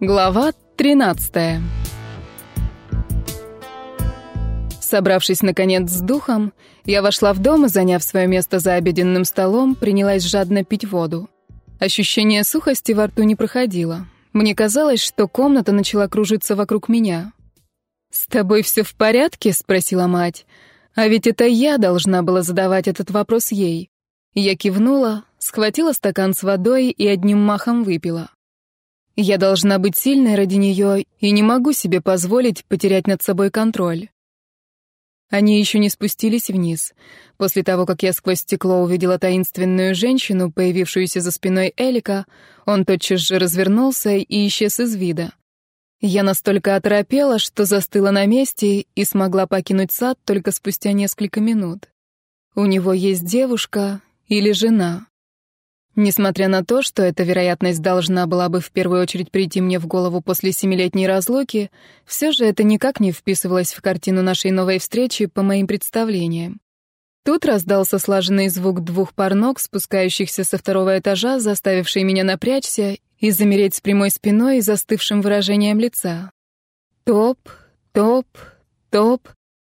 Глава 13 Собравшись, наконец, с духом, я вошла в дом и, заняв свое место за обеденным столом, принялась жадно пить воду. Ощущение сухости во рту не проходило. Мне казалось, что комната начала кружиться вокруг меня. «С тобой все в порядке?» — спросила мать. А ведь это я должна была задавать этот вопрос ей. Я кивнула, схватила стакан с водой и одним махом выпила. Я должна быть сильной ради нее и не могу себе позволить потерять над собой контроль. Они еще не спустились вниз. После того, как я сквозь стекло увидела таинственную женщину, появившуюся за спиной Элика, он тотчас же развернулся и исчез из вида. Я настолько оторопела, что застыла на месте и смогла покинуть сад только спустя несколько минут. У него есть девушка или жена. Несмотря на то, что эта вероятность должна была бы в первую очередь прийти мне в голову после семилетней разлуки, все же это никак не вписывалось в картину нашей новой встречи по моим представлениям. Тут раздался слаженный звук двух пар ног, спускающихся со второго этажа, заставивший меня напрячься и замереть с прямой спиной и застывшим выражением лица. Топ, топ, топ.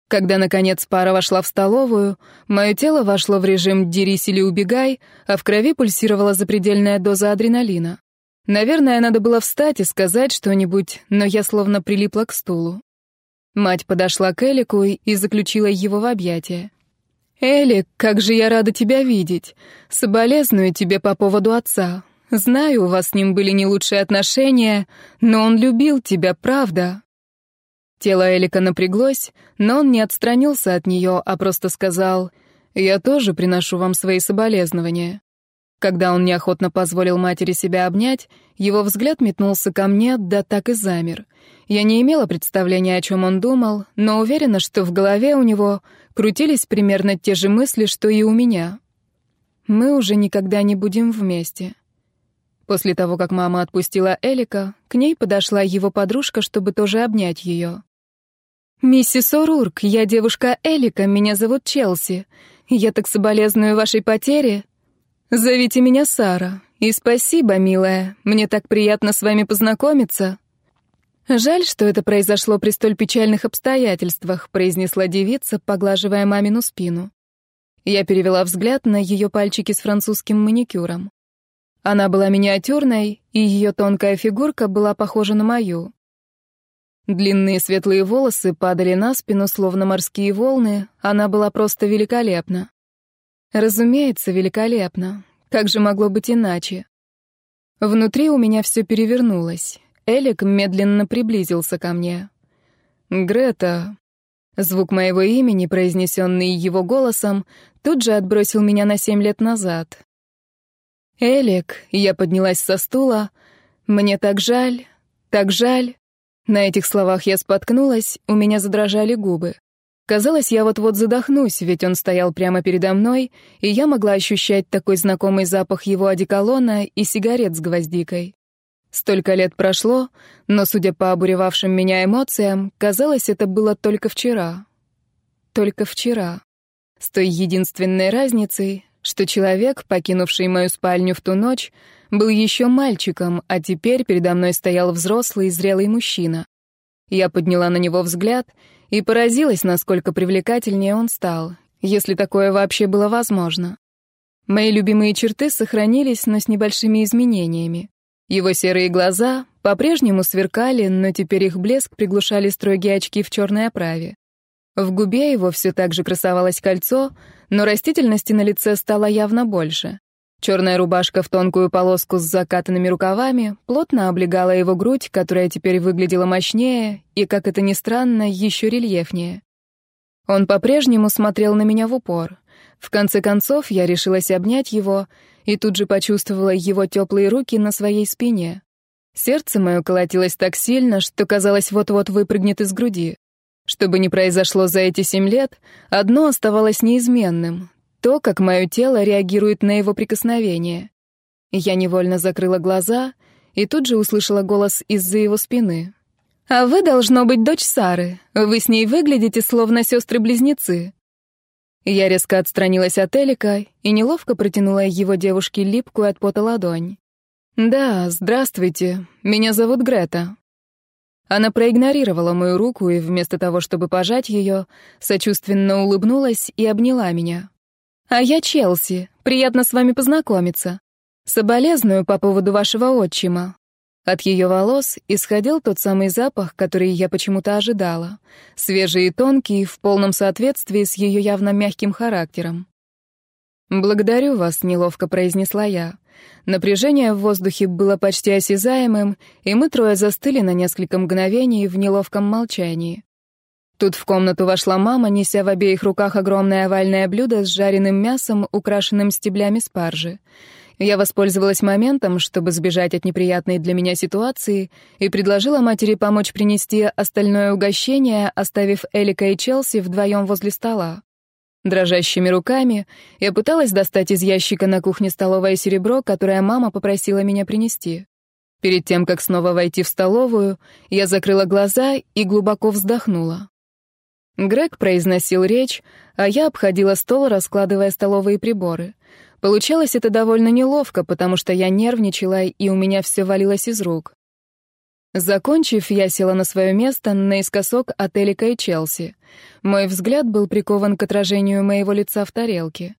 Когда, наконец, пара вошла в столовую, мое тело вошло в режим «дерись или убегай», а в крови пульсировала запредельная доза адреналина. Наверное, надо было встать и сказать что-нибудь, но я словно прилипла к стулу. Мать подошла к Элику и заключила его в объятия. «Элик, как же я рада тебя видеть! Соболезную тебе по поводу отца. Знаю, у вас с ним были не лучшие отношения, но он любил тебя, правда?» Тело Элика напряглось, но он не отстранился от нее, а просто сказал «Я тоже приношу вам свои соболезнования». Когда он неохотно позволил матери себя обнять, его взгляд метнулся ко мне, да так и замер. Я не имела представления, о чем он думал, но уверена, что в голове у него крутились примерно те же мысли, что и у меня. Мы уже никогда не будем вместе. После того, как мама отпустила Элика, к ней подошла его подружка, чтобы тоже обнять ее. «Миссис О'Рурк, я девушка Элика, меня зовут Челси. Я так соболезную вашей потере. Зовите меня Сара. И спасибо, милая, мне так приятно с вами познакомиться». «Жаль, что это произошло при столь печальных обстоятельствах», произнесла девица, поглаживая мамину спину. Я перевела взгляд на ее пальчики с французским маникюром. Она была миниатюрной, и ее тонкая фигурка была похожа на мою. Длинные светлые волосы падали на спину, словно морские волны. Она была просто великолепна. Разумеется, великолепна. Как же могло быть иначе? Внутри у меня все перевернулось. Элик медленно приблизился ко мне. «Грета...» Звук моего имени, произнесенный его голосом, тут же отбросил меня на семь лет назад. «Элик...» — я поднялась со стула. «Мне так жаль, так жаль...» На этих словах я споткнулась, у меня задрожали губы. Казалось, я вот-вот задохнусь, ведь он стоял прямо передо мной, и я могла ощущать такой знакомый запах его одеколона и сигарет с гвоздикой. Столько лет прошло, но, судя по обуревавшим меня эмоциям, казалось, это было только вчера. Только вчера. С той единственной разницей, что человек, покинувший мою спальню в ту ночь, был еще мальчиком, а теперь передо мной стоял взрослый и зрелый мужчина. Я подняла на него взгляд и поразилась, насколько привлекательнее он стал, если такое вообще было возможно. Мои любимые черты сохранились, но с небольшими изменениями. Его серые глаза по-прежнему сверкали, но теперь их блеск приглушали строгие очки в черной оправе. В губе его все так же красовалось кольцо, но растительности на лице стало явно больше. Черная рубашка в тонкую полоску с закатанными рукавами плотно облегала его грудь, которая теперь выглядела мощнее и, как это ни странно, еще рельефнее. Он по-прежнему смотрел на меня в упор. В конце концов, я решилась обнять его и тут же почувствовала его теплые руки на своей спине. Сердце мое колотилось так сильно, что казалось вот-вот выпрыгнет из груди. Что бы ни произошло за эти семь лет, одно оставалось неизменным то, как мое тело реагирует на его прикосновение. Я невольно закрыла глаза и тут же услышала голос из-за его спины. «А вы, должно быть, дочь Сары. Вы с ней выглядите, словно сестры-близнецы». Я резко отстранилась от Элика и неловко протянула его девушке липкую от пота ладонь. «Да, здравствуйте. Меня зовут Грета». Она проигнорировала мою руку и вместо того, чтобы пожать ее, сочувственно улыбнулась и обняла меня. «А я Челси. Приятно с вами познакомиться. Соболезную по поводу вашего отчима». От ее волос исходил тот самый запах, который я почему-то ожидала. Свежий и тонкий, в полном соответствии с ее явно мягким характером. «Благодарю вас», — неловко произнесла я. Напряжение в воздухе было почти осязаемым, и мы трое застыли на несколько мгновений в неловком молчании. Тут в комнату вошла мама, неся в обеих руках огромное овальное блюдо с жареным мясом, украшенным стеблями спаржи. Я воспользовалась моментом, чтобы сбежать от неприятной для меня ситуации, и предложила матери помочь принести остальное угощение, оставив Элика и Челси вдвоем возле стола. Дрожащими руками я пыталась достать из ящика на кухне столовое серебро, которое мама попросила меня принести. Перед тем, как снова войти в столовую, я закрыла глаза и глубоко вздохнула. Грег произносил речь, а я обходила стол, раскладывая столовые приборы. Получалось это довольно неловко, потому что я нервничала, и у меня все валилось из рук. Закончив, я села на свое место наискосок от Элика и Челси. Мой взгляд был прикован к отражению моего лица в тарелке.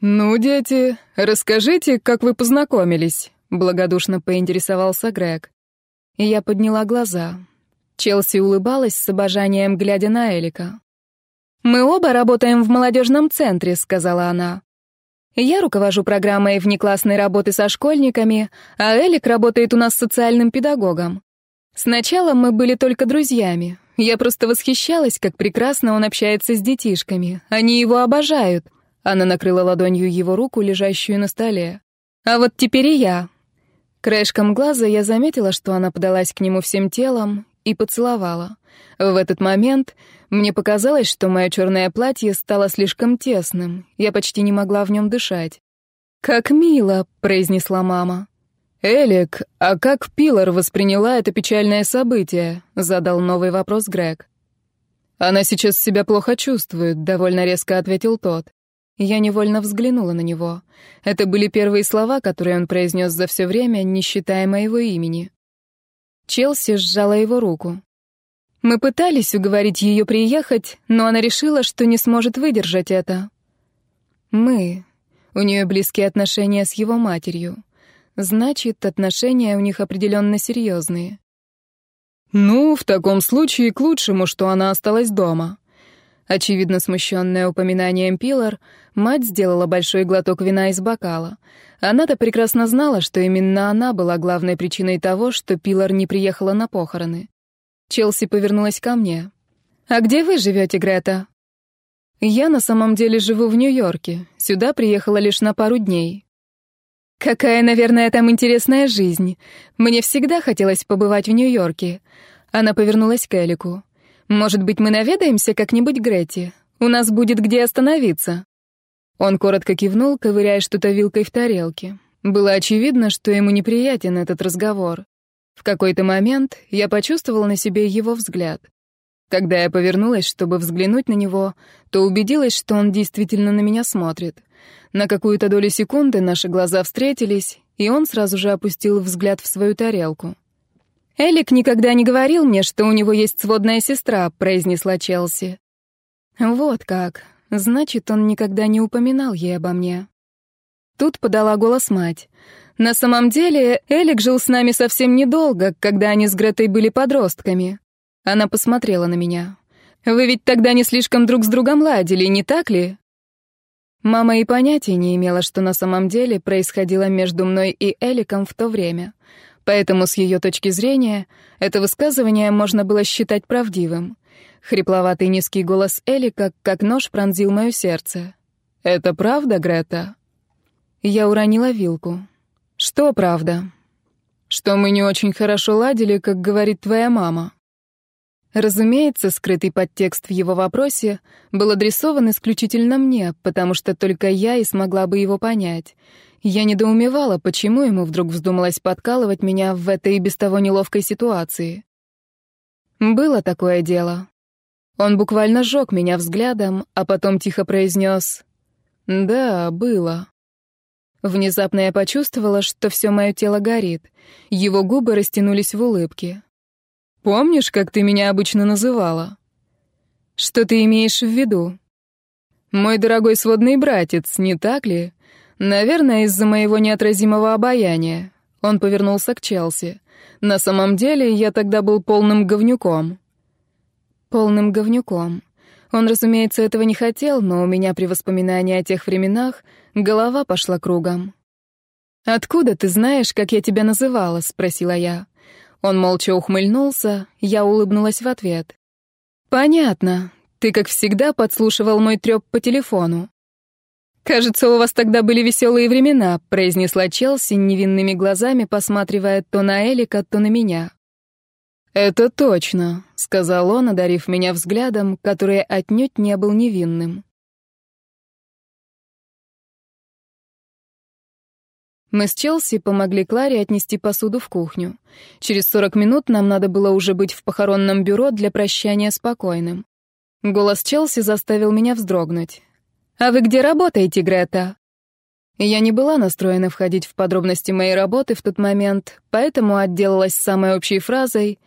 «Ну, дети, расскажите, как вы познакомились», — благодушно поинтересовался Грег. И я подняла глаза. Челси улыбалась с обожанием, глядя на Элика. «Мы оба работаем в молодежном центре», — сказала она. «Я руковожу программой внеклассной работы со школьниками, а Элик работает у нас социальным педагогом. Сначала мы были только друзьями. Я просто восхищалась, как прекрасно он общается с детишками. Они его обожают». Она накрыла ладонью его руку, лежащую на столе. «А вот теперь и я». Краешком глаза я заметила, что она подалась к нему всем телом, и поцеловала. В этот момент мне показалось, что мое черное платье стало слишком тесным, я почти не могла в нем дышать. «Как мило», — произнесла мама. «Элик, а как Пилар восприняла это печальное событие?» — задал новый вопрос Грег. «Она сейчас себя плохо чувствует», — довольно резко ответил тот. Я невольно взглянула на него. Это были первые слова, которые он произнес за все время, не считая моего имени. Челси сжала его руку. Мы пытались уговорить ее приехать, но она решила, что не сможет выдержать это. Мы. У нее близкие отношения с его матерью. Значит, отношения у них определенно серьезные. Ну, в таком случае к лучшему, что она осталась дома. Очевидно смущенная упоминанием Пилар, мать сделала большой глоток вина из бокала. Она-то прекрасно знала, что именно она была главной причиной того, что Пилар не приехала на похороны. Челси повернулась ко мне. «А где вы живете, Грета?» «Я на самом деле живу в Нью-Йорке. Сюда приехала лишь на пару дней». «Какая, наверное, там интересная жизнь. Мне всегда хотелось побывать в Нью-Йорке». Она повернулась к Элику. Может быть, мы наведаемся как-нибудь Гретти? У нас будет где остановиться». Он коротко кивнул, ковыряя что-то вилкой в тарелке. Было очевидно, что ему неприятен этот разговор. В какой-то момент я почувствовала на себе его взгляд. Когда я повернулась, чтобы взглянуть на него, то убедилась, что он действительно на меня смотрит. На какую-то долю секунды наши глаза встретились, и он сразу же опустил взгляд в свою тарелку. «Элик никогда не говорил мне, что у него есть сводная сестра», — произнесла Челси. «Вот как. Значит, он никогда не упоминал ей обо мне». Тут подала голос мать. «На самом деле, Элик жил с нами совсем недолго, когда они с Гретой были подростками». Она посмотрела на меня. «Вы ведь тогда не слишком друг с другом ладили, не так ли?» Мама и понятия не имела, что на самом деле происходило между мной и Эликом в то время. Поэтому с ее точки зрения это высказывание можно было считать правдивым. Хрипловатый низкий голос Эли как, как нож пронзил мое сердце. «Это правда, Грета?» Я уронила вилку. «Что правда?» «Что мы не очень хорошо ладили, как говорит твоя мама». Разумеется, скрытый подтекст в его вопросе был адресован исключительно мне, потому что только я и смогла бы его понять — я недоумевала, почему ему вдруг вздумалось подкалывать меня в этой и без того неловкой ситуации. Было такое дело. Он буквально сжег меня взглядом, а потом тихо произнес «Да, было». Внезапно я почувствовала, что все мое тело горит. Его губы растянулись в улыбке. «Помнишь, как ты меня обычно называла?» «Что ты имеешь в виду?» «Мой дорогой сводный братец, не так ли? Наверное, из-за моего неотразимого обаяния». Он повернулся к Челси. «На самом деле, я тогда был полным говнюком». «Полным говнюком». Он, разумеется, этого не хотел, но у меня при воспоминании о тех временах голова пошла кругом. «Откуда ты знаешь, как я тебя называла?» — спросила я. Он молча ухмыльнулся, я улыбнулась в ответ. «Понятно. Ты, как всегда, подслушивал мой трёп по телефону». «Кажется, у вас тогда были веселые времена», — произнесла Челси невинными глазами, посматривая то на Элика, то на меня. «Это точно», — сказал он, одарив меня взглядом, который отнюдь не был невинным. Мы с Челси помогли Кларе отнести посуду в кухню. Через 40 минут нам надо было уже быть в похоронном бюро для прощания спокойным. Голос Челси заставил меня вздрогнуть. «А вы где работаете, Грета?» Я не была настроена входить в подробности моей работы в тот момент, поэтому отделалась самой общей фразой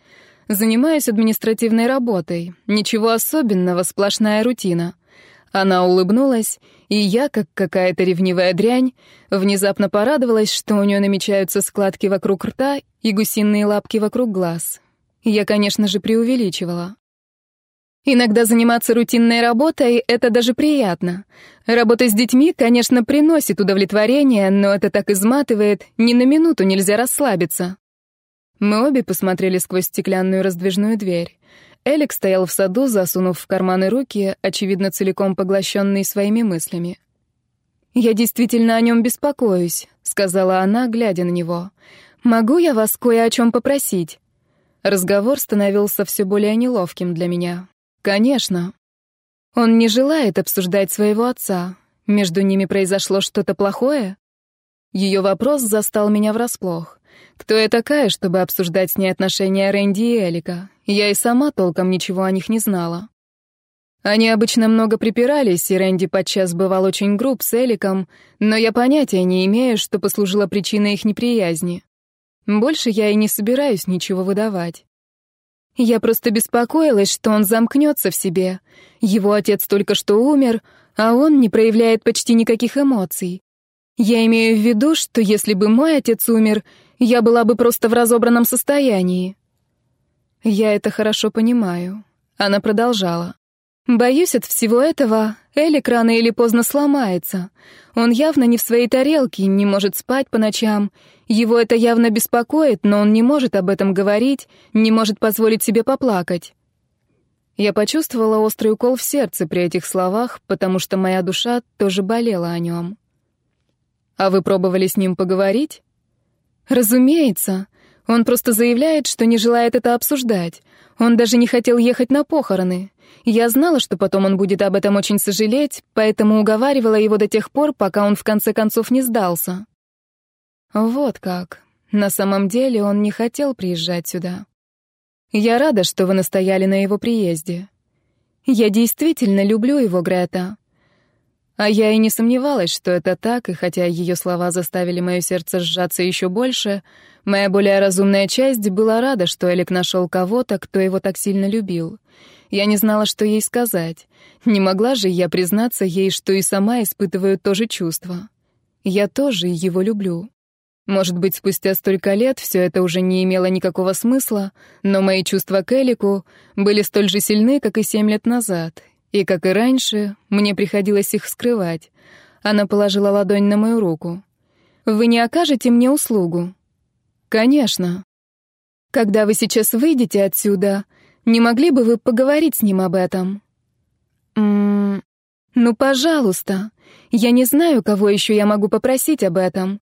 «Занимаюсь административной работой. Ничего особенного, сплошная рутина». Она улыбнулась, и я, как какая-то ревнивая дрянь, внезапно порадовалась, что у нее намечаются складки вокруг рта и гусиные лапки вокруг глаз. Я, конечно же, преувеличивала. Иногда заниматься рутинной работой — это даже приятно. Работа с детьми, конечно, приносит удовлетворение, но это так изматывает, ни на минуту нельзя расслабиться. Мы обе посмотрели сквозь стеклянную раздвижную дверь. Элик стоял в саду, засунув в карманы руки, очевидно, целиком поглощенный своими мыслями. «Я действительно о нем беспокоюсь», — сказала она, глядя на него. «Могу я вас кое о чем попросить?» Разговор становился все более неловким для меня. «Конечно». Он не желает обсуждать своего отца. Между ними произошло что-то плохое? Ее вопрос застал меня врасплох. Кто я такая, чтобы обсуждать с ней отношения Рэнди и Элика? Я и сама толком ничего о них не знала. Они обычно много припирались, и Рэнди подчас бывал очень груб с Эликом, но я понятия не имею, что послужило причиной их неприязни. Больше я и не собираюсь ничего выдавать. Я просто беспокоилась, что он замкнется в себе. Его отец только что умер, а он не проявляет почти никаких эмоций. Я имею в виду, что если бы мой отец умер, я была бы просто в разобранном состоянии. Я это хорошо понимаю. Она продолжала. Боюсь, от всего этого Элик рано или поздно сломается. Он явно не в своей тарелке, не может спать по ночам. Его это явно беспокоит, но он не может об этом говорить, не может позволить себе поплакать. Я почувствовала острый укол в сердце при этих словах, потому что моя душа тоже болела о нем. «А вы пробовали с ним поговорить?» Разумеется. Он просто заявляет, что не желает это обсуждать. Он даже не хотел ехать на похороны. Я знала, что потом он будет об этом очень сожалеть, поэтому уговаривала его до тех пор, пока он в конце концов не сдался. Вот как. На самом деле он не хотел приезжать сюда. Я рада, что вы настояли на его приезде. Я действительно люблю его, Грета. А я и не сомневалась, что это так, и хотя ее слова заставили мое сердце сжаться еще больше, моя более разумная часть была рада, что Элик нашел кого-то, кто его так сильно любил. Я не знала, что ей сказать. Не могла же я признаться ей, что и сама испытываю то же чувство. Я тоже его люблю. Может быть, спустя столько лет все это уже не имело никакого смысла, но мои чувства к Элику были столь же сильны, как и семь лет назад, и, как и раньше, мне приходилось их скрывать. Она положила ладонь на мою руку. «Вы не окажете мне услугу?» «Конечно». «Когда вы сейчас выйдете отсюда, не могли бы вы поговорить с ним об этом?» «Ммм... Ну, пожалуйста. Я не знаю, кого еще я могу попросить об этом.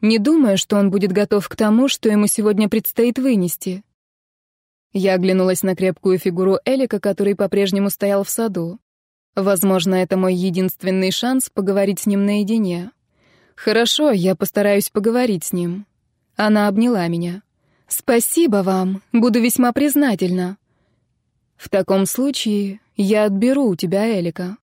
Не думаю, что он будет готов к тому, что ему сегодня предстоит вынести». Я оглянулась на крепкую фигуру Элика, который по-прежнему стоял в саду. Возможно, это мой единственный шанс поговорить с ним наедине. Хорошо, я постараюсь поговорить с ним. Она обняла меня. Спасибо вам, буду весьма признательна. В таком случае я отберу у тебя Элика.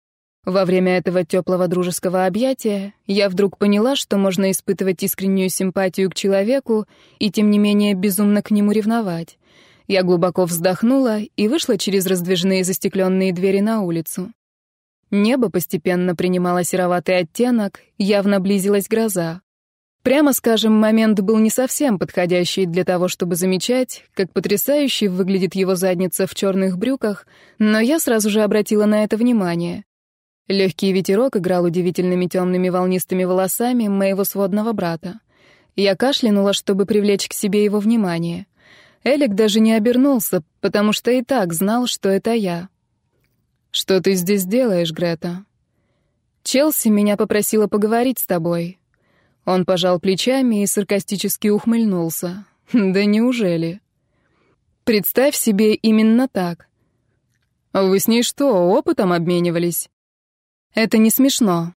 Во время этого теплого дружеского объятия я вдруг поняла, что можно испытывать искреннюю симпатию к человеку и, тем не менее, безумно к нему ревновать. Я глубоко вздохнула и вышла через раздвижные застекленные двери на улицу. Небо постепенно принимало сероватый оттенок, явно близилась гроза. Прямо скажем, момент был не совсем подходящий для того, чтобы замечать, как потрясающе выглядит его задница в черных брюках, но я сразу же обратила на это внимание. Легкий ветерок играл удивительными темными волнистыми волосами моего сводного брата. Я кашлянула, чтобы привлечь к себе его внимание. Элик даже не обернулся, потому что и так знал, что это я. «Что ты здесь делаешь, Грета?» «Челси меня попросила поговорить с тобой». Он пожал плечами и саркастически ухмыльнулся. «Да неужели?» «Представь себе именно так». «Вы с ней что, опытом обменивались?» Это не смешно.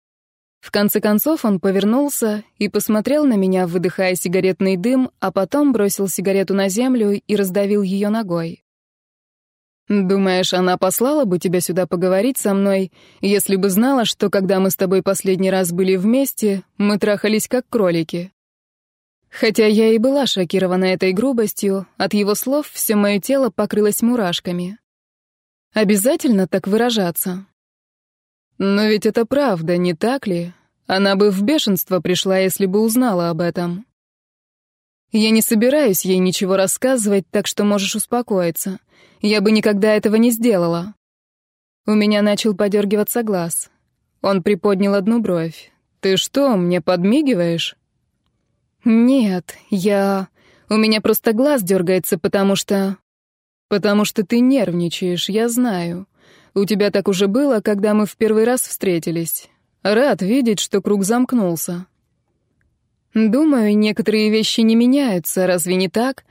В конце концов он повернулся и посмотрел на меня, выдыхая сигаретный дым, а потом бросил сигарету на землю и раздавил ее ногой. «Думаешь, она послала бы тебя сюда поговорить со мной, если бы знала, что когда мы с тобой последний раз были вместе, мы трахались как кролики?» Хотя я и была шокирована этой грубостью, от его слов все мое тело покрылось мурашками. Обязательно так выражаться. Но ведь это правда, не так ли? Она бы в бешенство пришла, если бы узнала об этом. Я не собираюсь ей ничего рассказывать, так что можешь успокоиться. Я бы никогда этого не сделала. У меня начал подергиваться глаз. Он приподнял одну бровь. «Ты что, мне подмигиваешь?» «Нет, я... У меня просто глаз дергается, потому что...» «Потому что ты нервничаешь, я знаю. У тебя так уже было, когда мы в первый раз встретились. Рад видеть, что круг замкнулся. Думаю, некоторые вещи не меняются, разве не так?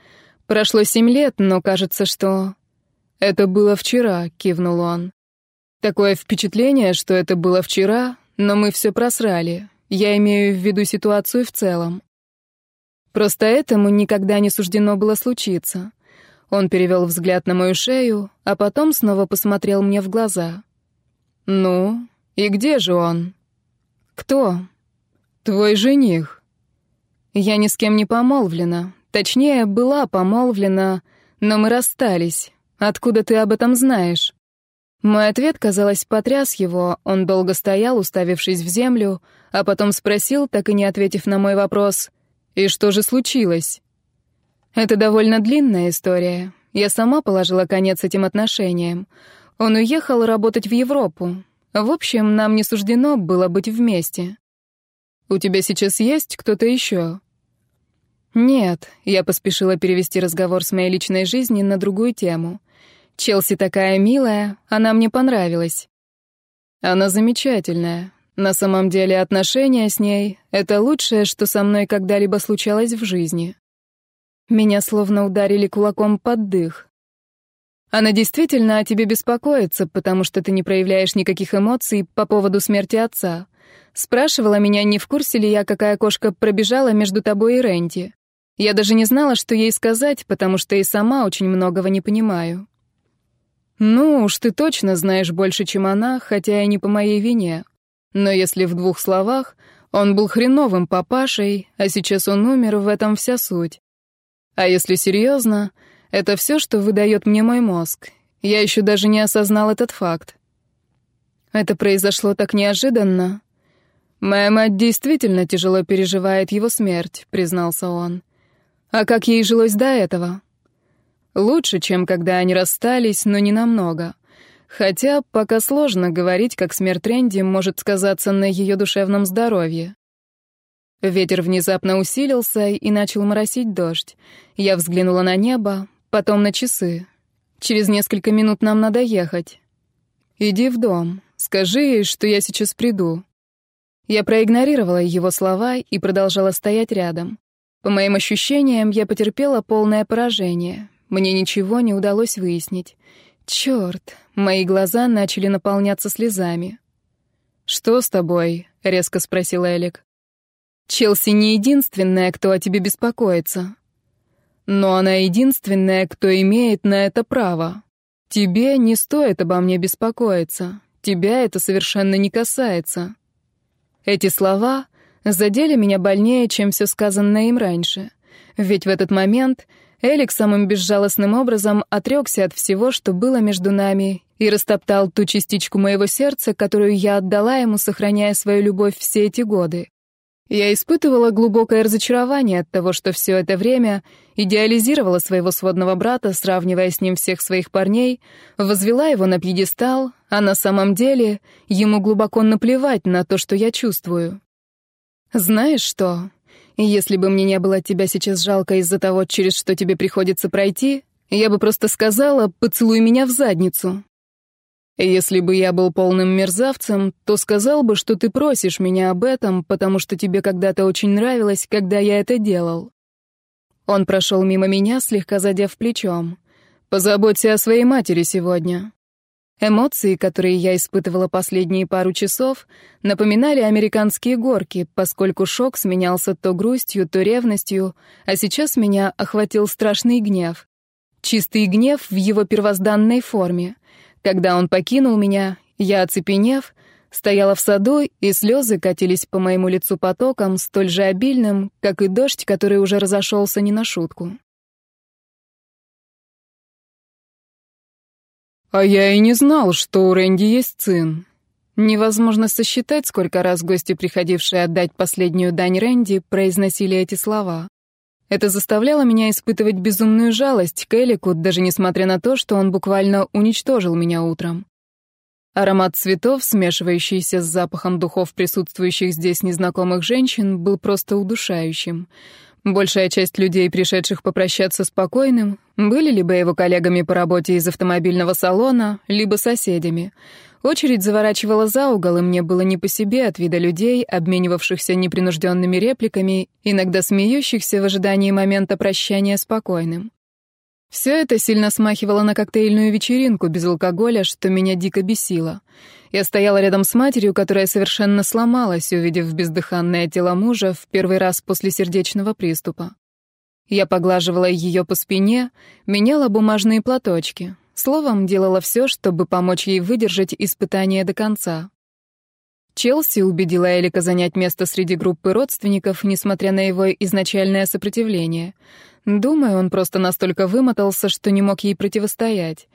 Прошло семь лет, но кажется, что... Это было вчера, кивнул он. Такое впечатление, что это было вчера, но мы все просрали. Я имею в виду ситуацию в целом. Просто этому никогда не суждено было случиться. Он перевел взгляд на мою шею, а потом снова посмотрел мне в глаза. «Ну, и где же он?» «Кто?» «Твой жених». «Я ни с кем не помолвлена. Точнее, была помолвлена, но мы расстались. Откуда ты об этом знаешь?» Мой ответ, казалось, потряс его. Он долго стоял, уставившись в землю, а потом спросил, так и не ответив на мой вопрос, «И что же случилось?» Это довольно длинная история. Я сама положила конец этим отношениям. Он уехал работать в Европу. В общем, нам не суждено было быть вместе. У тебя сейчас есть кто-то еще? Нет, я поспешила перевести разговор с моей личной жизни на другую тему. Челси такая милая, она мне понравилась. Она замечательная. На самом деле отношения с ней — это лучшее, что со мной когда-либо случалось в жизни. Меня словно ударили кулаком под дых. Она действительно о тебе беспокоится, потому что ты не проявляешь никаких эмоций по поводу смерти отца. Спрашивала меня, не в курсе ли я, какая кошка пробежала между тобой и Ренти. Я даже не знала, что ей сказать, потому что и сама очень многого не понимаю. Ну уж ты точно знаешь больше, чем она, хотя и не по моей вине. Но если в двух словах, он был хреновым папашей, а сейчас он умер, в этом вся суть. А если серьезно, это все, что выдает мне мой мозг. Я еще даже не осознал этот факт. Это произошло так неожиданно. Моя мать действительно тяжело переживает его смерть, признался он. А как ей жилось до этого? Лучше, чем когда они расстались, но не намного. Хотя пока сложно говорить, как смерть Рэнди может сказаться на ее душевном здоровье. Ветер внезапно усилился и начал моросить дождь. Я взглянула на небо, потом на часы. Через несколько минут нам надо ехать. Иди в дом. Скажи ей, что я сейчас приду. Я проигнорировала его слова и продолжала стоять рядом. По моим ощущениям, я потерпела полное поражение. Мне ничего не удалось выяснить. Чёрт, мои глаза начали наполняться слезами. «Что с тобой?» — резко спросил Элик. Челси не единственная, кто о тебе беспокоится. Но она единственная, кто имеет на это право. Тебе не стоит обо мне беспокоиться. тебя это совершенно не касается». Эти слова задели меня больнее, чем все сказанное им раньше. Ведь в этот момент Элик самым безжалостным образом отрекся от всего, что было между нами, и растоптал ту частичку моего сердца, которую я отдала ему, сохраняя свою любовь все эти годы. Я испытывала глубокое разочарование от того, что все это время идеализировала своего сводного брата, сравнивая с ним всех своих парней, возвела его на пьедестал, а на самом деле ему глубоко наплевать на то, что я чувствую. «Знаешь что? Если бы мне не было тебя сейчас жалко из-за того, через что тебе приходится пройти, я бы просто сказала «поцелуй меня в задницу». Если бы я был полным мерзавцем, то сказал бы, что ты просишь меня об этом, потому что тебе когда-то очень нравилось, когда я это делал. Он прошел мимо меня, слегка задев плечом. Позаботься о своей матери сегодня. Эмоции, которые я испытывала последние пару часов, напоминали американские горки, поскольку шок сменялся то грустью, то ревностью, а сейчас меня охватил страшный гнев. Чистый гнев в его первозданной форме. Когда он покинул меня, я, оцепенев, стояла в саду, и слезы катились по моему лицу потоком, столь же обильным, как и дождь, который уже разошелся не на шутку. «А я и не знал, что у Рэнди есть сын». Невозможно сосчитать, сколько раз гости, приходившие отдать последнюю дань Рэнди, произносили эти слова. Это заставляло меня испытывать безумную жалость к Элику, даже несмотря на то, что он буквально уничтожил меня утром. Аромат цветов, смешивающийся с запахом духов присутствующих здесь незнакомых женщин, был просто удушающим. Большая часть людей, пришедших попрощаться с покойным, были либо его коллегами по работе из автомобильного салона, либо соседями — Очередь заворачивала за угол, и мне было не по себе от вида людей, обменивавшихся непринужденными репликами, иногда смеющихся в ожидании момента прощания спокойным. Все это сильно смахивало на коктейльную вечеринку без алкоголя, что меня дико бесило. Я стояла рядом с матерью, которая совершенно сломалась, увидев бездыханное тело мужа в первый раз после сердечного приступа. Я поглаживала ее по спине, меняла бумажные платочки. Словом, делала все, чтобы помочь ей выдержать испытание до конца. Челси убедила Элика занять место среди группы родственников, несмотря на его изначальное сопротивление. Думаю, он просто настолько вымотался, что не мог ей противостоять.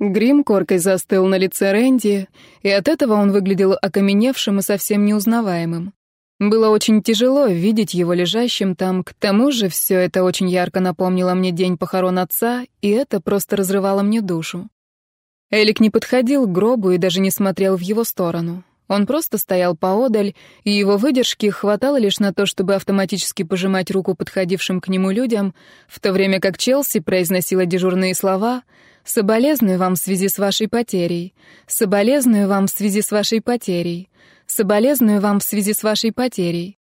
Грим коркой застыл на лице Рэнди, и от этого он выглядел окаменевшим и совсем неузнаваемым. Было очень тяжело видеть его лежащим там, к тому же все это очень ярко напомнило мне день похорон отца, и это просто разрывало мне душу. Элик не подходил к гробу и даже не смотрел в его сторону. Он просто стоял поодаль, и его выдержки хватало лишь на то, чтобы автоматически пожимать руку подходившим к нему людям, в то время как Челси произносила дежурные слова «Соболезную вам в связи с вашей потерей», «Соболезную вам в связи с вашей потерей», Соболезную вам в связи с вашей потерей.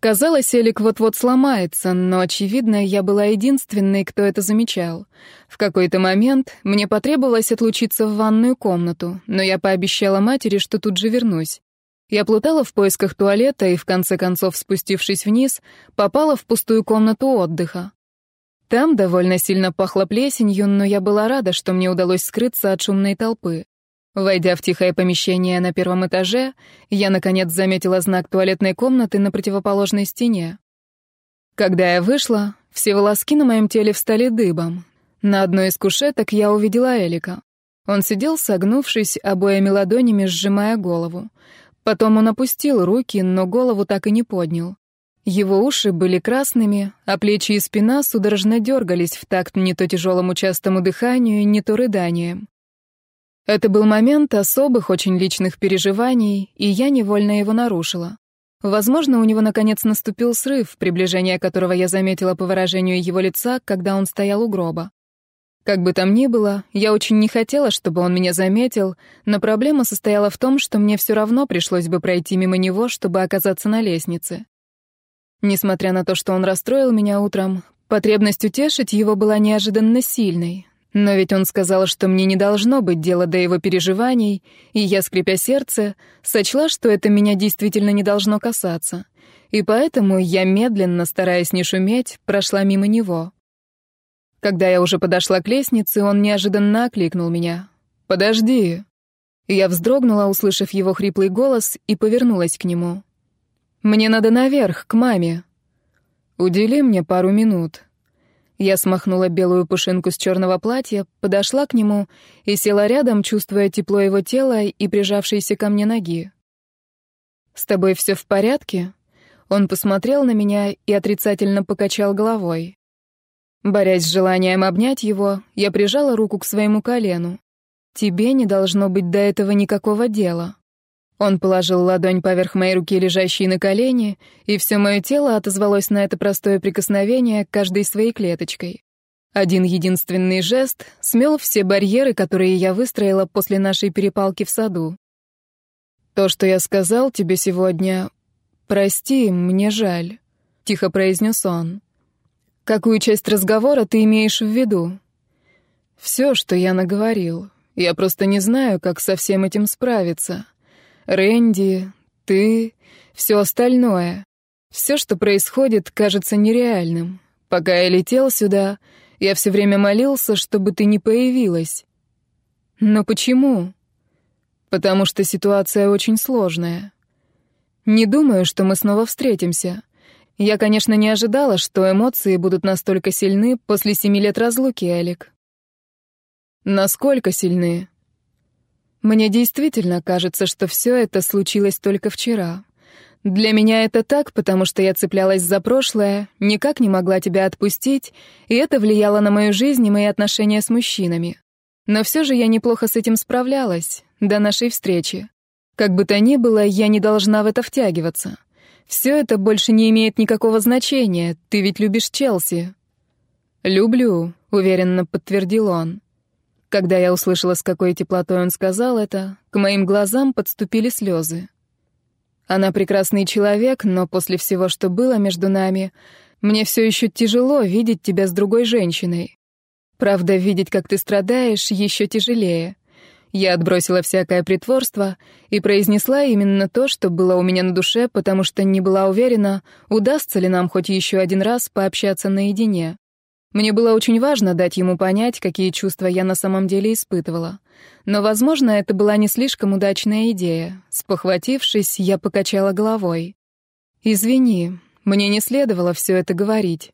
Казалось, Элик вот-вот сломается, но, очевидно, я была единственной, кто это замечал. В какой-то момент мне потребовалось отлучиться в ванную комнату, но я пообещала матери, что тут же вернусь. Я плутала в поисках туалета и, в конце концов, спустившись вниз, попала в пустую комнату отдыха. Там довольно сильно пахло плесенью, но я была рада, что мне удалось скрыться от шумной толпы. Войдя в тихое помещение на первом этаже, я, наконец, заметила знак туалетной комнаты на противоположной стене. Когда я вышла, все волоски на моем теле встали дыбом. На одной из кушеток я увидела Элика. Он сидел, согнувшись, обоими ладонями сжимая голову. Потом он опустил руки, но голову так и не поднял. Его уши были красными, а плечи и спина судорожно дергались в такт не то тяжелому частому дыханию, не то рыданием. Это был момент особых, очень личных переживаний, и я невольно его нарушила. Возможно, у него наконец наступил срыв, приближение которого я заметила по выражению его лица, когда он стоял у гроба. Как бы там ни было, я очень не хотела, чтобы он меня заметил, но проблема состояла в том, что мне все равно пришлось бы пройти мимо него, чтобы оказаться на лестнице. Несмотря на то, что он расстроил меня утром, потребность утешить его была неожиданно сильной, но ведь он сказал, что мне не должно быть дела до его переживаний, и я, скрипя сердце, сочла, что это меня действительно не должно касаться. И поэтому я медленно, стараясь не шуметь, прошла мимо него. Когда я уже подошла к лестнице, он неожиданно окликнул меня. «Подожди». Я вздрогнула, услышав его хриплый голос, и повернулась к нему. «Мне надо наверх, к маме». «Удели мне пару минут». Я смахнула белую пушинку с черного платья, подошла к нему и села рядом, чувствуя тепло его тела и прижавшиеся ко мне ноги. «С тобой все в порядке?» Он посмотрел на меня и отрицательно покачал головой. Борясь с желанием обнять его, я прижала руку к своему колену. Тебе не должно быть до этого никакого дела. Он положил ладонь поверх моей руки, лежащей на колени, и все мое тело отозвалось на это простое прикосновение каждой своей клеточкой. Один единственный жест смел все барьеры, которые я выстроила после нашей перепалки в саду. «То, что я сказал тебе сегодня, прости, мне жаль», — тихо произнес он. «Какую часть разговора ты имеешь в виду?» «Все, что я наговорил. Я просто не знаю, как со всем этим справиться. Рэнди, ты, все остальное. Все, что происходит, кажется нереальным. Пока я летел сюда, я все время молился, чтобы ты не появилась. Но почему? Потому что ситуация очень сложная. Не думаю, что мы снова встретимся. Я, конечно, не ожидала, что эмоции будут настолько сильны после семи лет разлуки, Алик. Насколько сильны? Мне действительно кажется, что все это случилось только вчера. Для меня это так, потому что я цеплялась за прошлое, никак не могла тебя отпустить, и это влияло на мою жизнь и мои отношения с мужчинами. Но все же я неплохо с этим справлялась, до нашей встречи. Как бы то ни было, я не должна в это втягиваться. Все это больше не имеет никакого значения, ты ведь любишь Челси. «Люблю», — уверенно подтвердил он. Когда я услышала, с какой теплотой он сказал это, к моим глазам подступили слезы. Она прекрасный человек, но после всего, что было между нами, мне все еще тяжело видеть тебя с другой женщиной. Правда, видеть, как ты страдаешь, еще тяжелее. Я отбросила всякое притворство и произнесла именно то, что было у меня на душе, потому что не была уверена, удастся ли нам хоть еще один раз пообщаться наедине. Мне было очень важно дать ему понять, какие чувства я на самом деле испытывала. Но, возможно, это была не слишком удачная идея. Спохватившись, я покачала головой. «Извини, мне не следовало все это говорить».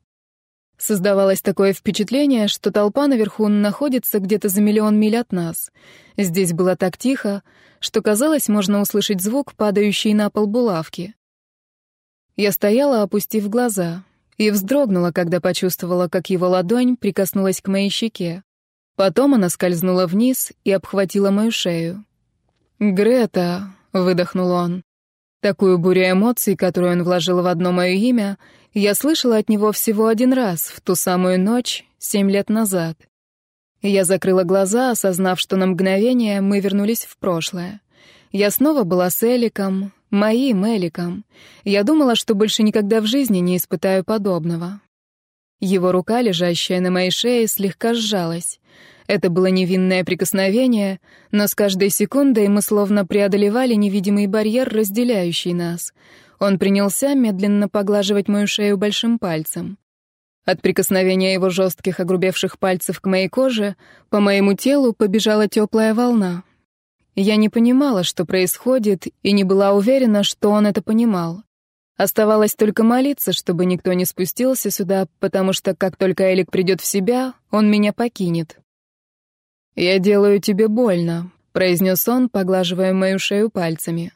Создавалось такое впечатление, что толпа наверху находится где-то за миллион миль от нас. Здесь было так тихо, что казалось, можно услышать звук, падающий на пол булавки. Я стояла, опустив глаза и вздрогнула, когда почувствовала, как его ладонь прикоснулась к моей щеке. Потом она скользнула вниз и обхватила мою шею. «Грета», — выдохнул он. Такую бурю эмоций, которую он вложил в одно мое имя, я слышала от него всего один раз, в ту самую ночь, семь лет назад. Я закрыла глаза, осознав, что на мгновение мы вернулись в прошлое. Я снова была с Эликом, Моим Эликом. Я думала, что больше никогда в жизни не испытаю подобного. Его рука, лежащая на моей шее, слегка сжалась. Это было невинное прикосновение, но с каждой секундой мы словно преодолевали невидимый барьер, разделяющий нас. Он принялся медленно поглаживать мою шею большим пальцем. От прикосновения его жестких огрубевших пальцев к моей коже по моему телу побежала теплая волна. Я не понимала, что происходит, и не была уверена, что он это понимал. Оставалось только молиться, чтобы никто не спустился сюда, потому что как только Элик придет в себя, он меня покинет. «Я делаю тебе больно», — произнес он, поглаживая мою шею пальцами.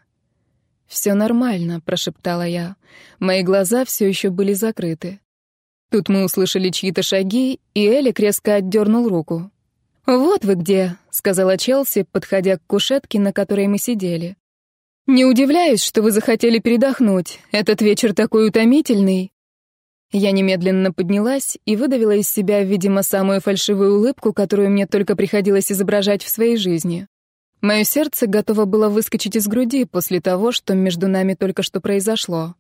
«Все нормально», — прошептала я. Мои глаза все еще были закрыты. Тут мы услышали чьи-то шаги, и Элик резко отдернул руку. «Вот вы где», — сказала Челси, подходя к кушетке, на которой мы сидели. «Не удивляюсь, что вы захотели передохнуть. Этот вечер такой утомительный». Я немедленно поднялась и выдавила из себя, видимо, самую фальшивую улыбку, которую мне только приходилось изображать в своей жизни. Мое сердце готово было выскочить из груди после того, что между нами только что произошло.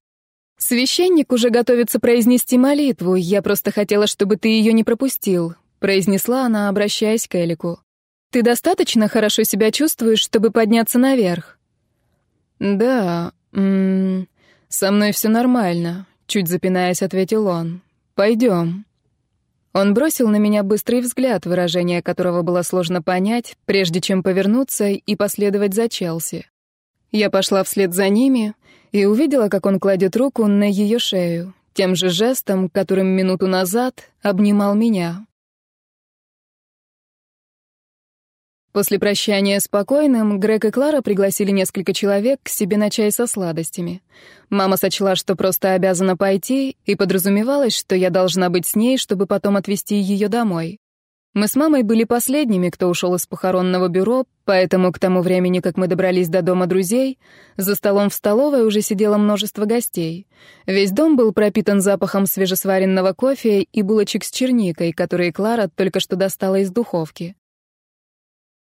«Священник уже готовится произнести молитву, я просто хотела, чтобы ты ее не пропустил произнесла она, обращаясь к Элику. «Ты достаточно хорошо себя чувствуешь, чтобы подняться наверх?» «Да, м -м, со мной все нормально», — чуть запинаясь, ответил он. «Пойдем». Он бросил на меня быстрый взгляд, выражение которого было сложно понять, прежде чем повернуться и последовать за Челси. Я пошла вслед за ними и увидела, как он кладет руку на ее шею, тем же жестом, которым минуту назад обнимал меня. После прощания с покойным Грег и Клара пригласили несколько человек к себе на чай со сладостями. Мама сочла, что просто обязана пойти, и подразумевалось, что я должна быть с ней, чтобы потом отвезти ее домой. Мы с мамой были последними, кто ушел из похоронного бюро, поэтому к тому времени, как мы добрались до дома друзей, за столом в столовой уже сидело множество гостей. Весь дом был пропитан запахом свежесваренного кофе и булочек с черникой, которые Клара только что достала из духовки.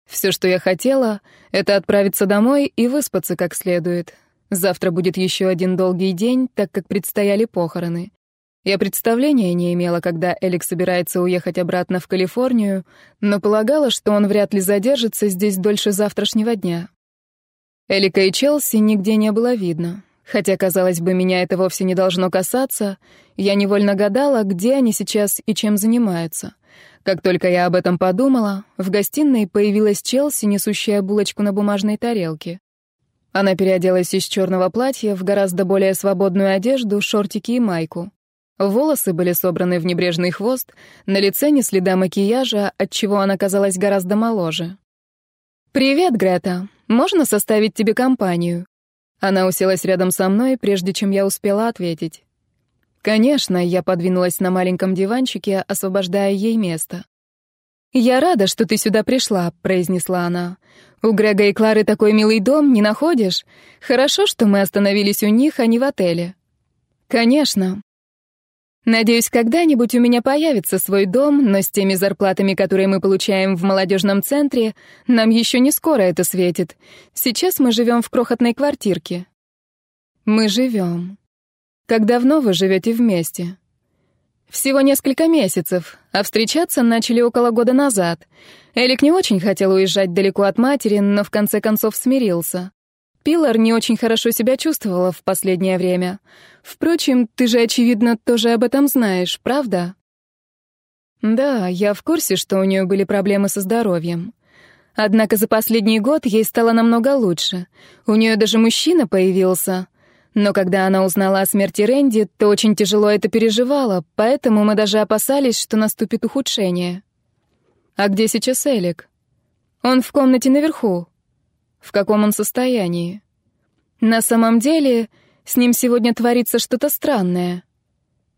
Все, что я хотела, это отправиться домой и выспаться как следует. Завтра будет еще один долгий день, так как предстояли похороны. Я представления не имела, когда Элик собирается уехать обратно в Калифорнию, но полагала, что он вряд ли задержится здесь дольше завтрашнего дня. Элика и Челси нигде не было видно. Хотя, казалось бы, меня это вовсе не должно касаться, я невольно гадала, где они сейчас и чем занимаются — как только я об этом подумала, в гостиной появилась Челси, несущая булочку на бумажной тарелке. Она переоделась из черного платья в гораздо более свободную одежду, шортики и майку. Волосы были собраны в небрежный хвост, на лице не следа макияжа, отчего она казалась гораздо моложе. «Привет, Грета. Можно составить тебе компанию?» Она уселась рядом со мной, прежде чем я успела ответить. Конечно, я подвинулась на маленьком диванчике, освобождая ей место. «Я рада, что ты сюда пришла», — произнесла она. «У Грега и Клары такой милый дом, не находишь? Хорошо, что мы остановились у них, а не в отеле». «Конечно. Надеюсь, когда-нибудь у меня появится свой дом, но с теми зарплатами, которые мы получаем в молодежном центре, нам еще не скоро это светит. Сейчас мы живем в крохотной квартирке». «Мы живем», как давно вы живете вместе? Всего несколько месяцев, а встречаться начали около года назад. Элик не очень хотел уезжать далеко от матери, но в конце концов смирился. Пилар не очень хорошо себя чувствовала в последнее время. Впрочем, ты же, очевидно, тоже об этом знаешь, правда? Да, я в курсе, что у нее были проблемы со здоровьем. Однако за последний год ей стало намного лучше. У нее даже мужчина появился. Но когда она узнала о смерти Рэнди, то очень тяжело это переживала, поэтому мы даже опасались, что наступит ухудшение. А где сейчас Элик? Он в комнате наверху. В каком он состоянии? На самом деле, с ним сегодня творится что-то странное.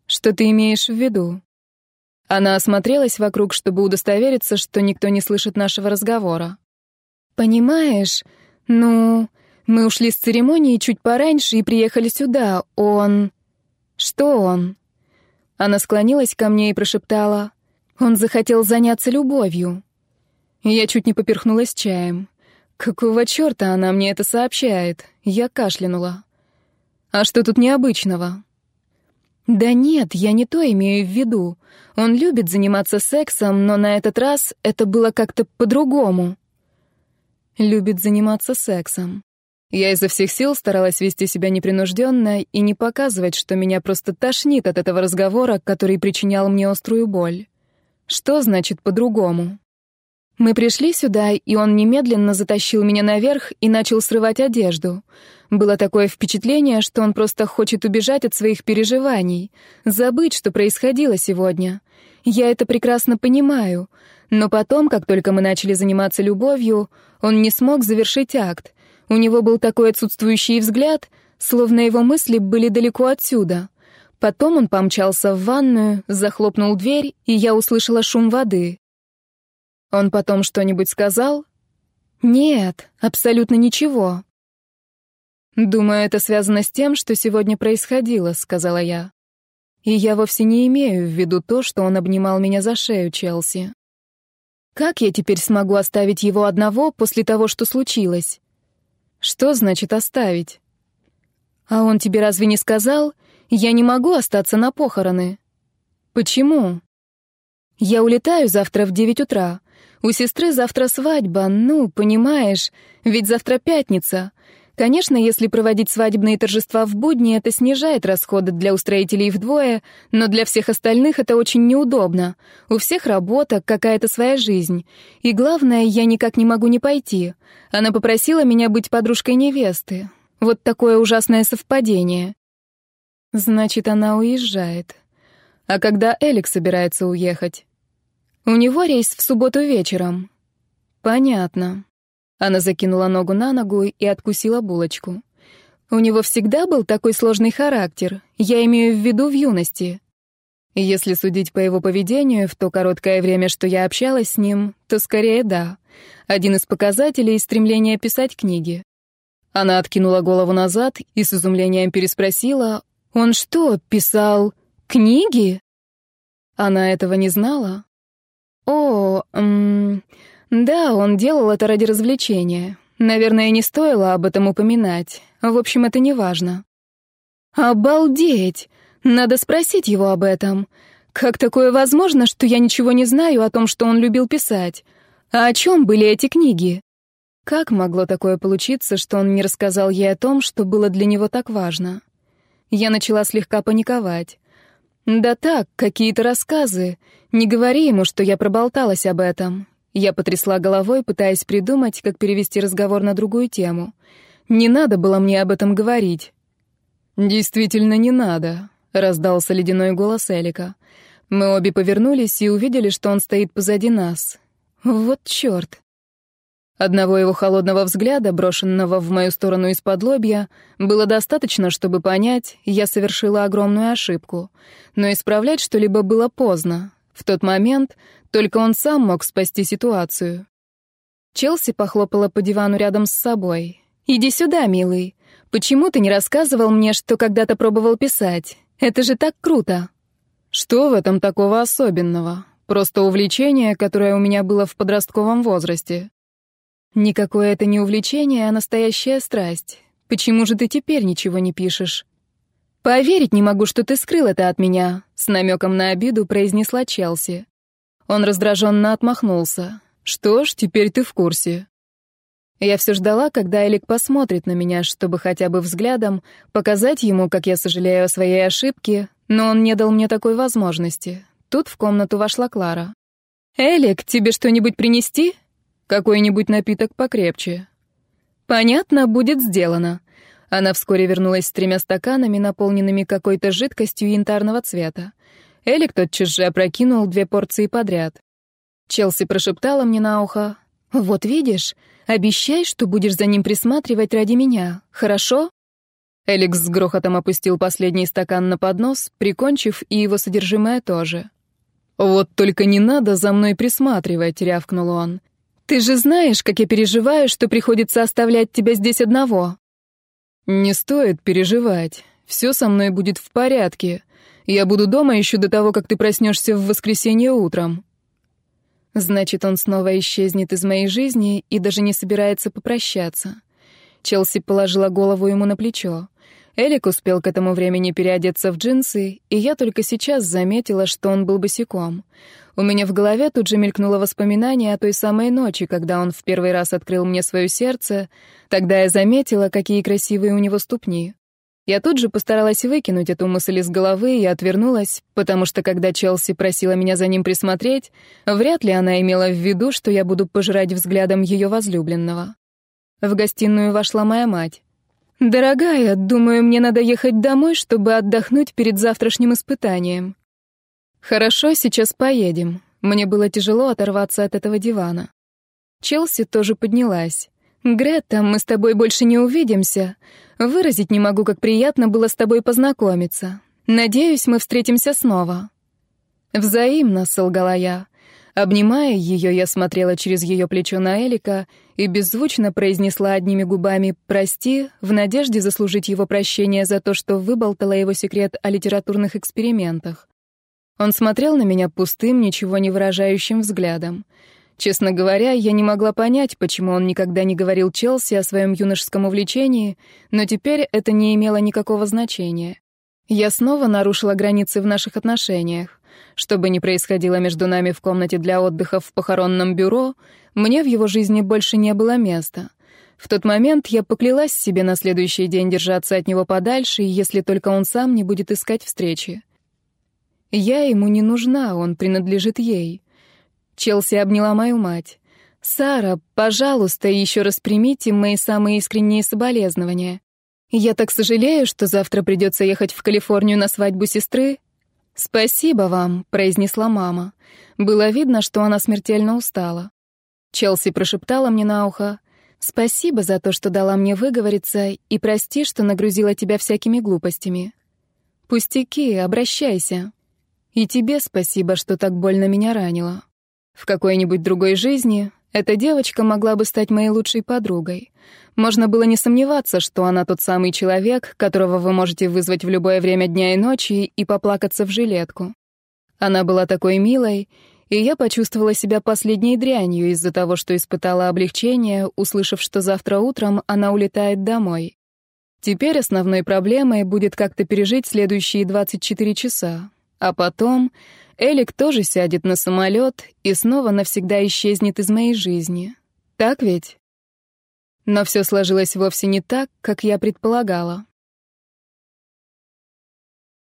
Что ты имеешь в виду? Она осмотрелась вокруг, чтобы удостовериться, что никто не слышит нашего разговора. Понимаешь, ну, мы ушли с церемонии чуть пораньше и приехали сюда. Он... Что он? Она склонилась ко мне и прошептала. Он захотел заняться любовью. Я чуть не поперхнулась чаем. Какого черта она мне это сообщает? Я кашлянула. А что тут необычного? Да нет, я не то имею в виду. Он любит заниматься сексом, но на этот раз это было как-то по-другому. Любит заниматься сексом. Я изо всех сил старалась вести себя непринужденно и не показывать, что меня просто тошнит от этого разговора, который причинял мне острую боль. Что значит по-другому? Мы пришли сюда, и он немедленно затащил меня наверх и начал срывать одежду. Было такое впечатление, что он просто хочет убежать от своих переживаний, забыть, что происходило сегодня. Я это прекрасно понимаю, но потом, как только мы начали заниматься любовью, он не смог завершить акт, у него был такой отсутствующий взгляд, словно его мысли были далеко отсюда. Потом он помчался в ванную, захлопнул дверь, и я услышала шум воды. Он потом что-нибудь сказал? Нет, абсолютно ничего. Думаю, это связано с тем, что сегодня происходило, сказала я. И я вовсе не имею в виду то, что он обнимал меня за шею, Челси. Как я теперь смогу оставить его одного после того, что случилось? Что значит оставить? А он тебе разве не сказал? Я не могу остаться на похороны. Почему? Я улетаю завтра в девять утра. У сестры завтра свадьба, ну, понимаешь, ведь завтра пятница. Конечно, если проводить свадебные торжества в будни, это снижает расходы для устроителей вдвое, но для всех остальных это очень неудобно. У всех работа, какая-то своя жизнь. И главное, я никак не могу не пойти. Она попросила меня быть подружкой невесты. Вот такое ужасное совпадение. Значит, она уезжает. А когда Элик собирается уехать? У него рейс в субботу вечером. Понятно. Она закинула ногу на ногу и откусила булочку. У него всегда был такой сложный характер, я имею в виду в юности. Если судить по его поведению в то короткое время, что я общалась с ним, то скорее да. Один из показателей — стремление писать книги. Она откинула голову назад и с изумлением переспросила, «Он что, писал книги?» Она этого не знала. «О, м да, он делал это ради развлечения. Наверное, не стоило об этом упоминать. В общем, это не важно. Обалдеть! Надо спросить его об этом. Как такое возможно, что я ничего не знаю о том, что он любил писать? А о чем были эти книги? Как могло такое получиться, что он не рассказал ей о том, что было для него так важно? Я начала слегка паниковать. Да так, какие-то рассказы. Не говори ему, что я проболталась об этом. Я потрясла головой, пытаясь придумать, как перевести разговор на другую тему. Не надо было мне об этом говорить. «Действительно не надо», — раздался ледяной голос Элика. Мы обе повернулись и увидели, что он стоит позади нас. Вот чёрт. Одного его холодного взгляда, брошенного в мою сторону из-под лобья, было достаточно, чтобы понять, я совершила огромную ошибку. Но исправлять что-либо было поздно. В тот момент только он сам мог спасти ситуацию. Челси похлопала по дивану рядом с собой. «Иди сюда, милый. Почему ты не рассказывал мне, что когда-то пробовал писать? Это же так круто!» «Что в этом такого особенного? Просто увлечение, которое у меня было в подростковом возрасте». «Никакое это не увлечение, а настоящая страсть. Почему же ты теперь ничего не пишешь?» «Поверить не могу, что ты скрыл это от меня», — с намеком на обиду произнесла Челси. Он раздраженно отмахнулся. «Что ж, теперь ты в курсе». Я все ждала, когда Элик посмотрит на меня, чтобы хотя бы взглядом показать ему, как я сожалею о своей ошибке, но он не дал мне такой возможности. Тут в комнату вошла Клара. «Элик, тебе что-нибудь принести?» «Какой-нибудь напиток покрепче». «Понятно, будет сделано». Она вскоре вернулась с тремя стаканами, наполненными какой-то жидкостью янтарного цвета. Элик тотчас же опрокинул две порции подряд. Челси прошептала мне на ухо. «Вот видишь, обещай, что будешь за ним присматривать ради меня, хорошо?» Эликс с грохотом опустил последний стакан на поднос, прикончив и его содержимое тоже. «Вот только не надо за мной присматривать», — рявкнул он. «Ты же знаешь, как я переживаю, что приходится оставлять тебя здесь одного». «Не стоит переживать. Все со мной будет в порядке. Я буду дома еще до того, как ты проснешься в воскресенье утром». Значит, он снова исчезнет из моей жизни и даже не собирается попрощаться. Челси положила голову ему на плечо. Элик успел к этому времени переодеться в джинсы, и я только сейчас заметила, что он был босиком. У меня в голове тут же мелькнуло воспоминание о той самой ночи, когда он в первый раз открыл мне свое сердце. Тогда я заметила, какие красивые у него ступни. Я тут же постаралась выкинуть эту мысль из головы и отвернулась, потому что когда Челси просила меня за ним присмотреть, вряд ли она имела в виду, что я буду пожирать взглядом ее возлюбленного. В гостиную вошла моя мать. «Дорогая, думаю, мне надо ехать домой, чтобы отдохнуть перед завтрашним испытанием». «Хорошо, сейчас поедем». Мне было тяжело оторваться от этого дивана. Челси тоже поднялась. «Грета, мы с тобой больше не увидимся. Выразить не могу, как приятно было с тобой познакомиться. Надеюсь, мы встретимся снова». «Взаимно», — солгала я. Обнимая ее, я смотрела через ее плечо на Элика и беззвучно произнесла одними губами «прости» в надежде заслужить его прощение за то, что выболтала его секрет о литературных экспериментах. Он смотрел на меня пустым, ничего не выражающим взглядом. Честно говоря, я не могла понять, почему он никогда не говорил Челси о своем юношеском увлечении, но теперь это не имело никакого значения. Я снова нарушила границы в наших отношениях. Что бы ни происходило между нами в комнате для отдыха в похоронном бюро, мне в его жизни больше не было места. В тот момент я поклялась себе на следующий день держаться от него подальше, если только он сам не будет искать встречи. Я ему не нужна, он принадлежит ей. Челси обняла мою мать. «Сара, пожалуйста, еще раз примите мои самые искренние соболезнования. Я так сожалею, что завтра придется ехать в Калифорнию на свадьбу сестры». «Спасибо вам», — произнесла мама. Было видно, что она смертельно устала. Челси прошептала мне на ухо. «Спасибо за то, что дала мне выговориться, и прости, что нагрузила тебя всякими глупостями. Пустяки, обращайся. И тебе спасибо, что так больно меня ранила. В какой-нибудь другой жизни эта девочка могла бы стать моей лучшей подругой. Можно было не сомневаться, что она тот самый человек, которого вы можете вызвать в любое время дня и ночи и поплакаться в жилетку. Она была такой милой, и я почувствовала себя последней дрянью из-за того, что испытала облегчение, услышав, что завтра утром она улетает домой. Теперь основной проблемой будет как-то пережить следующие 24 часа. А потом Элик тоже сядет на самолет и снова навсегда исчезнет из моей жизни. Так ведь? Но все сложилось вовсе не так, как я предполагала.